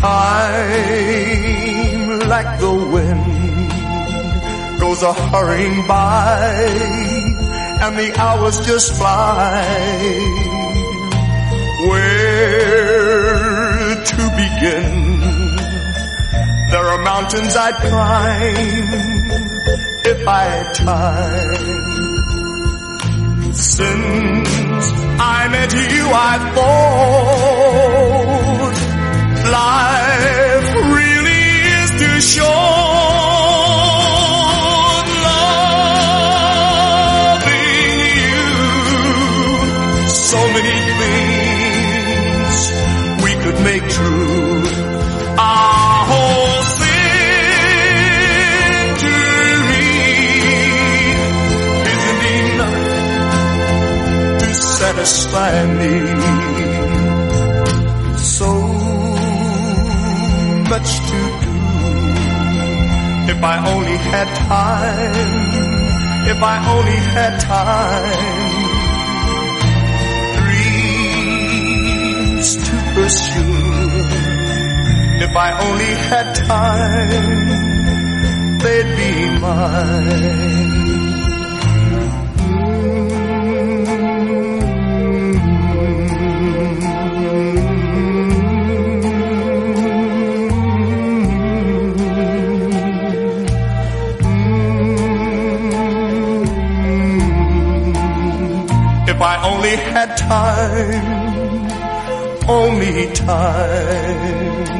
Time like the wind goes a hurrying by and the hours just fly. Where to begin? There are mountains I'd climb if I had time. Since I met you, I thought many things we could make true. Our whole century isn't enough to satisfy me. So much to do. If I only had time, if I only had time, dreams to pursue. If I only had time, they'd be mine. If I only had time, only time.